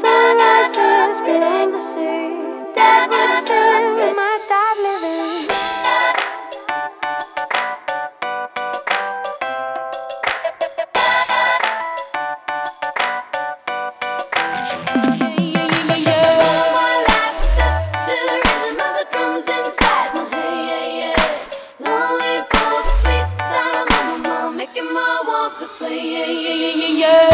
sunrises spitting the sea that would send we might start living. This way, yeah, yeah, yeah, yeah.